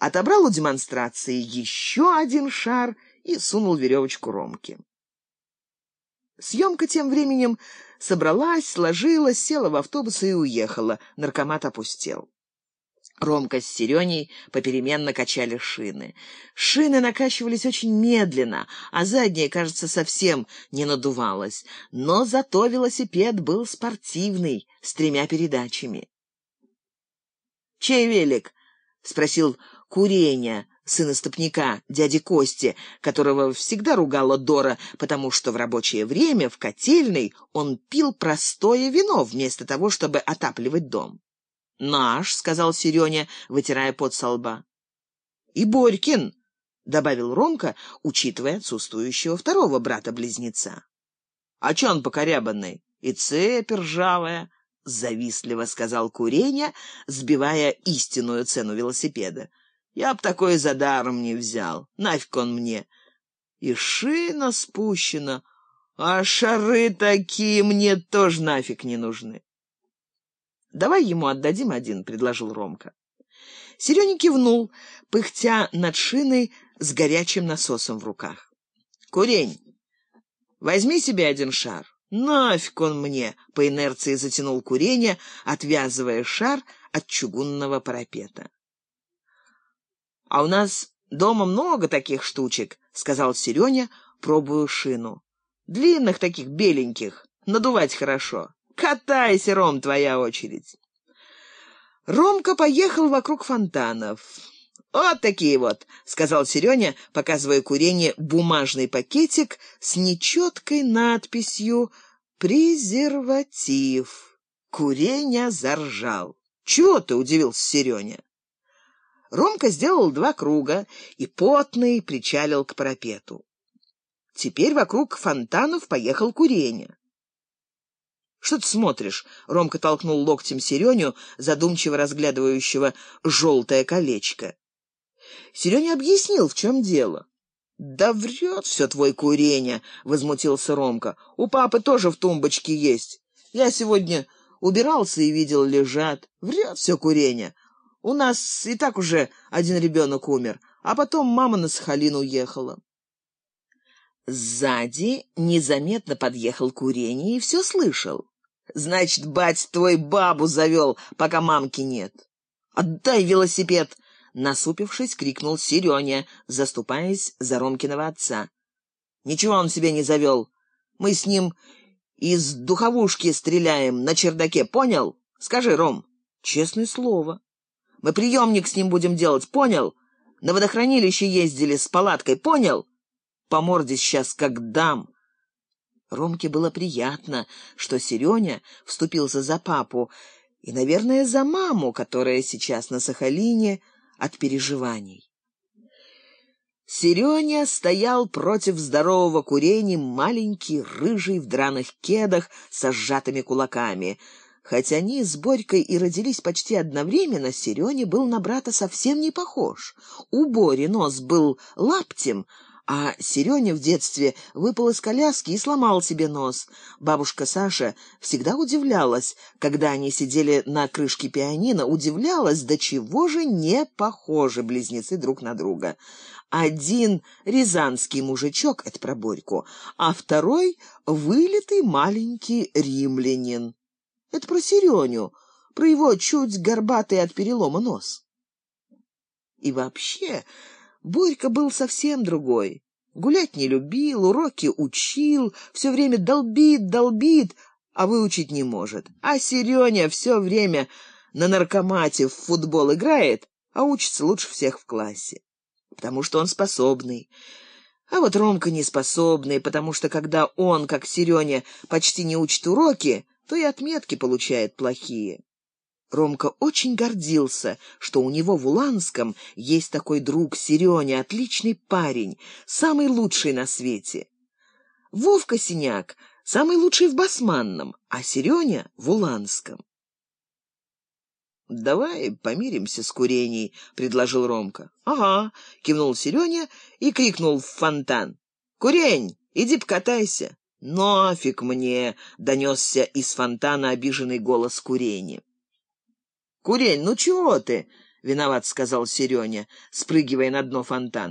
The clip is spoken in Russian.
отобрал у демонстрации еще один шар и сунул веревочку Ромке. Съемка тем временем собралась, сложилась, села в автобус и уехала. Наркомат опустел. Ромка с Серёней попеременно качали шины. Шины накачивались очень медленно, а задняя, кажется, совсем не надувалась. Но зато велосипед был спортивный, с тремя передачами. «Чей велик?» — спросил Куреня, сына стопника, дяди Кости, которого всегда ругала Дора, потому что в рабочее время в котельной он пил простое вино вместо того, чтобы отапливать дом. «Наш», — сказал Серёня, вытирая пот со лба. «И Борькин», — добавил Ромка, учитывая отсутствующего второго брата-близнеца. «А чё он покорябанный? И цепь ржавая», — завистливо сказал Куреня, сбивая истинную цену велосипеда. «Я б такой за даром не взял. Нафиг он мне. И шина спущена, а шары такие мне тоже нафиг не нужны». «Давай ему отдадим один», — предложил Ромка. Серёня кивнул, пыхтя над шиной с горячим насосом в руках. «Курень, возьми себе один шар». «Нафиг он мне!» — по инерции затянул курение, отвязывая шар от чугунного парапета. «А у нас дома много таких штучек», — сказал Серёня, пробуя шину. «Длинных таких, беленьких, надувать хорошо». Катайся, Ром, твоя очередь. Ромка поехал вокруг фонтанов. «Вот такие вот», — сказал Серёня, показывая курение бумажный пакетик с нечеткой надписью «Презерватив». Курение заржал. «Чего ты?» — удивился Серёня. Ромка сделал два круга и потный причалил к парапету. Теперь вокруг фонтанов поехал курение. «Что ты смотришь?» — Ромка толкнул локтем Сереню, задумчиво разглядывающего желтое колечко. Сереня объяснил, в чем дело. «Да врет все твой курение!» — возмутился Ромка. «У папы тоже в тумбочке есть. Я сегодня убирался и видел, лежат. Врет все курение. У нас и так уже один ребенок умер, а потом мама на Сахалин уехала». Сзади незаметно подъехал курение и все слышал. Значит, бать твой бабу завел, пока мамки нет. Отдай велосипед! Насупившись, крикнул Сереня, заступаясь за Ромкиного отца. Ничего он себе не завел. Мы с ним из духовушки стреляем на чердаке, понял? Скажи, Ром. Честное слово. Мы приемник с ним будем делать, понял? На водохранилище ездили с палаткой, понял? По морде сейчас как дам. Ромке было приятно, что Серёня вступился за папу и, наверное, за маму, которая сейчас на Сахалине от переживаний. Серёня стоял против здорового курения, маленький, рыжий, в драных кедах, со сжатыми кулаками. Хотя они с Борькой и родились почти одновременно, Серёня был на брата совсем не похож. У Бори нос был лаптем, а Серёня в детстве выпал из коляски и сломал себе нос. Бабушка Саша всегда удивлялась, когда они сидели на крышке пианино, удивлялась, до чего же не похожи близнецы друг на друга. Один рязанский мужичок, это про Борьку, а второй вылитый маленький римлянин. Это про Серёню, про его чуть горбатый от перелома нос. И вообще... Борька был совсем другой. Гулять не любил, уроки учил, все время долбит, долбит, а выучить не может. А Серёня все время на наркомате в футбол играет, а учится лучше всех в классе. Потому что он способный. А вот Ромка неспособный, потому что когда он, как Серёня, почти не учит уроки, то и отметки получает плохие. Ромка очень гордился, что у него в Уланском есть такой друг Серёня, отличный парень, самый лучший на свете. Вовка Синяк самый лучший в Басманном, а Серёня в Уланском. «Давай помиримся с куренией», — предложил Ромка. «Ага», — кивнул Серёня и крикнул в фонтан. «Курень, иди покатайся». «Нафиг мне!» — донесся из фонтана обиженный голос курения. «Курень, ну чего ты?» виноват», — сказал Серёня, спрыгивая на дно фонтана.